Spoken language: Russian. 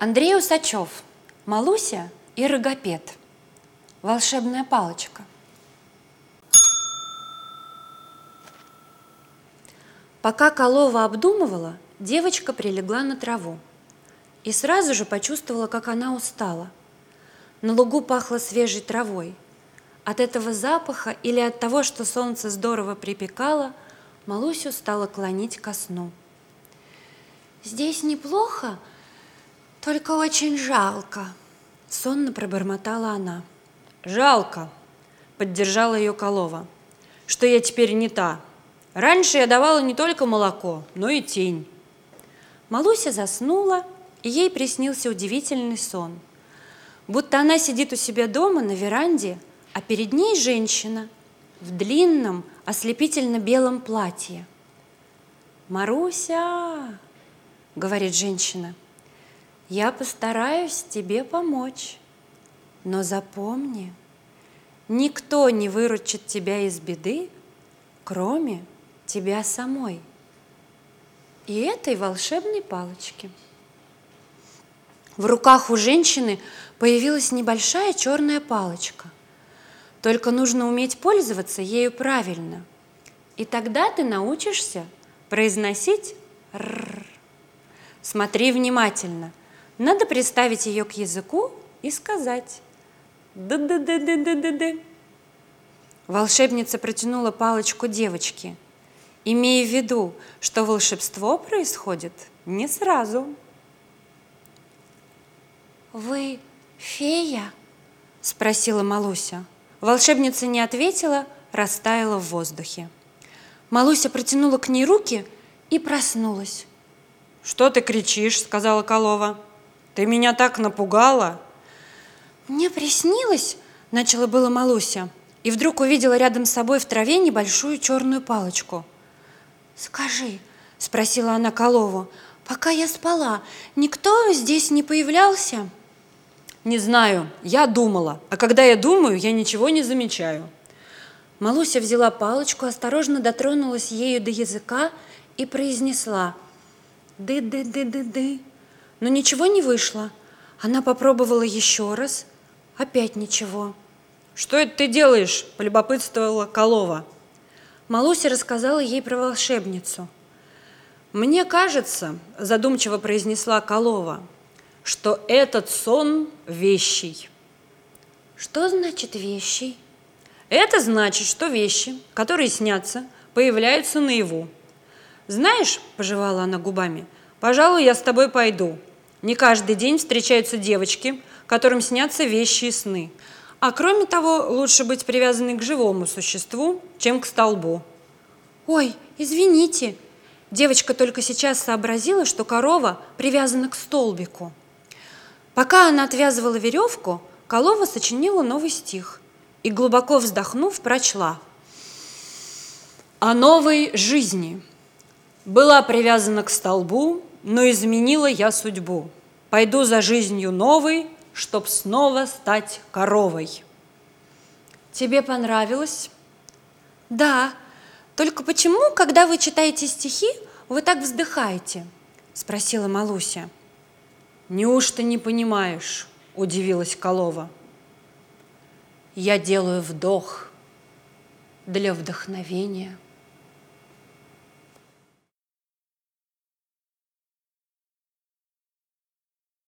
Андрей Усачев, Малуся и Рогопед. Волшебная палочка. Пока Колова обдумывала, девочка прилегла на траву и сразу же почувствовала, как она устала. На лугу пахло свежей травой. От этого запаха или от того, что солнце здорово припекало, Малусю стало клонить ко сну. «Здесь неплохо, только очень жалко, сонно пробормотала она. Жалко, поддержала ее Колова, что я теперь не та. Раньше я давала не только молоко, но и тень. Малуся заснула, и ей приснился удивительный сон. Будто она сидит у себя дома на веранде, а перед ней женщина в длинном, ослепительно-белом платье. «Маруся!» — говорит женщина — я постараюсь тебе помочь. Но запомни, никто не выручит тебя из беды, кроме тебя самой и этой волшебной палочки. В руках у женщины появилась небольшая черная палочка. Только нужно уметь пользоваться ею правильно. И тогда ты научишься произносить «р». Смотри внимательно – надо приставить ее к языку и сказать «ды-ды-ды-ды-ды-ды». Волшебница протянула палочку девочке, имея в виду, что волшебство происходит не сразу. «Вы фея?» – спросила Малуся. Волшебница не ответила, растаяла в воздухе. Малуся протянула к ней руки и проснулась. «Что ты кричишь?» – сказала Колова. Ты меня так напугала!» «Мне приснилось!» – начала было Малуся, и вдруг увидела рядом с собой в траве небольшую черную палочку. «Скажи», – спросила она Колову, – «пока я спала, никто здесь не появлялся?» «Не знаю, я думала, а когда я думаю, я ничего не замечаю». Малуся взяла палочку, осторожно дотронулась ею до языка и произнесла «ды-ды-ды-ды-ды». Но ничего не вышло. Она попробовала еще раз. Опять ничего. «Что это ты делаешь?» – полюбопытствовала Колова. Малуся рассказала ей про волшебницу. «Мне кажется, – задумчиво произнесла Колова, – что этот сон вещий». «Что значит вещий?» Это значит, что вещи, которые снятся, появляются наяву. Знаешь, пожевала она губами, пожалуй, я с тобой пойду. Не каждый день встречаются девочки, которым снятся вещи и сны. А кроме того, лучше быть привязанной к живому существу, чем к столбу. Ой, извините. Девочка только сейчас сообразила, что корова привязана к столбику. Пока она отвязывала веревку, Колова сочинила новый стих и, глубоко вздохнув, прочла. «О новой жизни. Была привязана к столбу, но изменила я судьбу. Пойду за жизнью новой, чтоб снова стать коровой. Тебе понравилось? Да. Только почему, когда вы читаете стихи, вы так вздыхаете? Спросила Малуся. Неужто не понимаешь? Удивилась Колова. Я делаю вдох для вдохновения.